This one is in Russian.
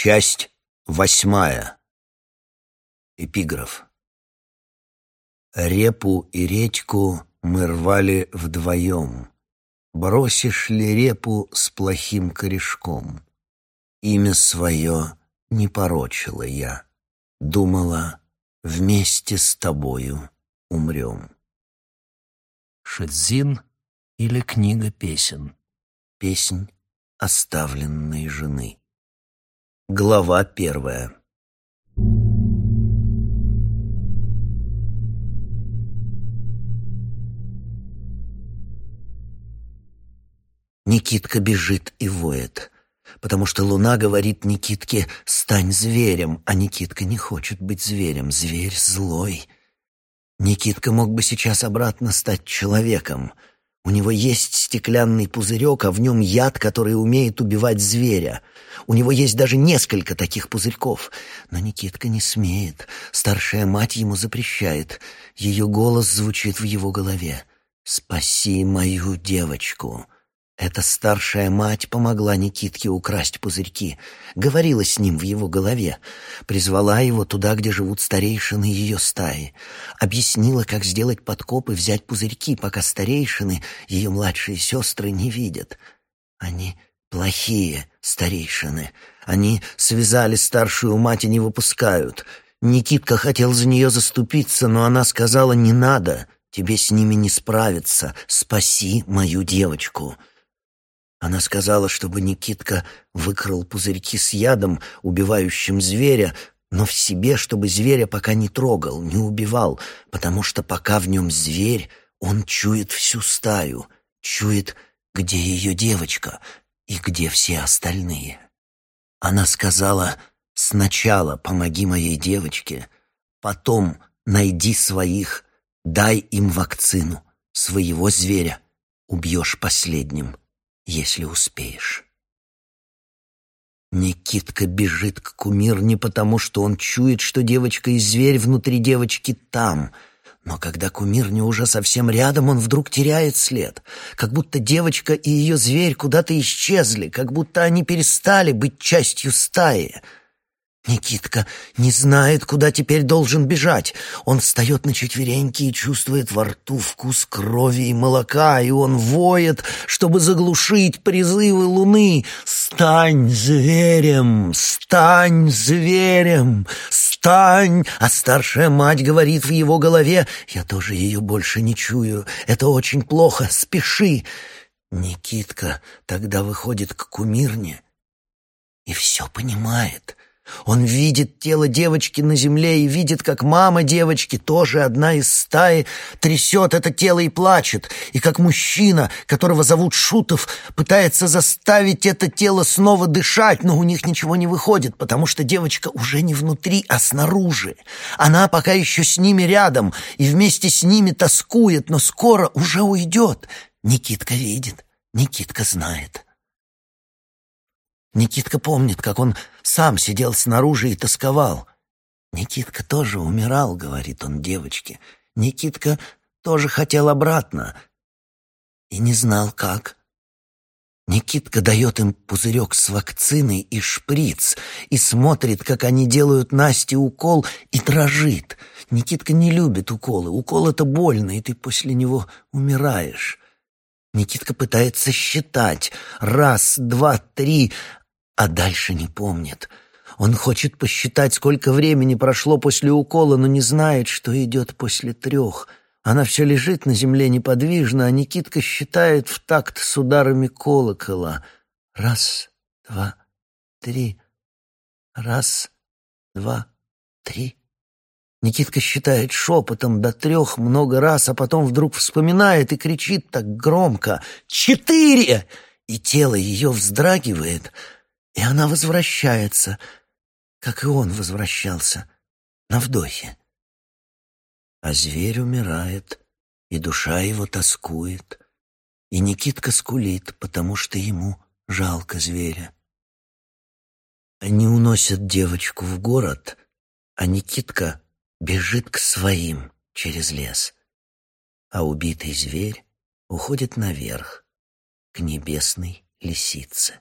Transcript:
Часть восьмая. Эпиграф. Репу и редьку мы рвали вдвоем. Бросишь ли репу с плохим корешком? Имя свое не порочила я. Думала, вместе с тобою умрем. Шидзин или книга песен. Песнь оставленной жены. Глава первая. Никитка бежит и воет, потому что луна говорит Никитке «стань зверем», а Никитка не хочет быть зверем, зверь злой. Никитка мог бы сейчас обратно стать человеком — у него есть стеклянный пузырек, а в нем яд, который умеет убивать зверя. У него есть даже несколько таких пузырьков. Но Никитка не смеет. Старшая мать ему запрещает. Ее голос звучит в его голове. «Спаси мою девочку». Эта старшая мать помогла Никитке украсть пузырьки, говорила с ним в его голове, призвала его туда, где живут старейшины ее стаи, объяснила, как сделать подкоп и взять пузырьки, пока старейшины, ее младшие сестры, не видят. Они плохие старейшины. Они связали старшую мать и не выпускают. Никитка хотел за нее заступиться, но она сказала «не надо». Тебе с ними не справиться. Спаси мою девочку. Она сказала, чтобы Никитка выкрал пузырьки с ядом, убивающим зверя, но в себе, чтобы зверя пока не трогал, не убивал, потому что пока в нем зверь, он чует всю стаю, чует, где ее девочка и где все остальные. Она сказала, сначала помоги моей девочке, потом найди своих, дай им вакцину, своего зверя убьешь последним если успеешь. Никитка бежит к кумирне, потому что он чует, что девочка и зверь внутри девочки там. Но когда кумирня уже совсем рядом, он вдруг теряет след. Как будто девочка и ее зверь куда-то исчезли, как будто они перестали быть частью стаи. Никитка не знает, куда теперь должен бежать. Он встает на четвереньки и чувствует во рту вкус крови и молока, и он воет, чтобы заглушить призывы луны. «Стань зверем! Стань зверем! Стань!» А старшая мать говорит в его голове, «Я тоже ее больше не чую. Это очень плохо. Спеши!» Никитка тогда выходит к кумирне и все понимает. Он видит тело девочки на земле и видит, как мама девочки, тоже одна из стаи, трясет это тело и плачет, и как мужчина, которого зовут Шутов, пытается заставить это тело снова дышать, но у них ничего не выходит, потому что девочка уже не внутри, а снаружи. Она пока еще с ними рядом и вместе с ними тоскует, но скоро уже уйдет. Никитка видит, Никитка знает. Никитка помнит, как он сам сидел снаружи и тосковал. «Никитка тоже умирал», — говорит он девочке. «Никитка тоже хотел обратно и не знал, как». Никитка дает им пузырек с вакциной и шприц и смотрит, как они делают Насте укол, и дрожит. Никитка не любит уколы. Укол — это больно, и ты после него умираешь. Никитка пытается считать. Раз, два, три, а дальше не помнит. Он хочет посчитать, сколько времени прошло после укола, но не знает, что идет после трех. Она все лежит на земле неподвижно, а Никитка считает в такт с ударами колокола. Раз, два, три. Раз, два, три. Никитка считает шепотом до трех много раз, а потом вдруг вспоминает и кричит так громко «Четыре!» И тело ее вздрагивает — и она возвращается, как и он возвращался, на вдохе. А зверь умирает, и душа его тоскует, и Никитка скулит, потому что ему жалко зверя. Они уносят девочку в город, а Никитка бежит к своим через лес, а убитый зверь уходит наверх, к небесной лисице.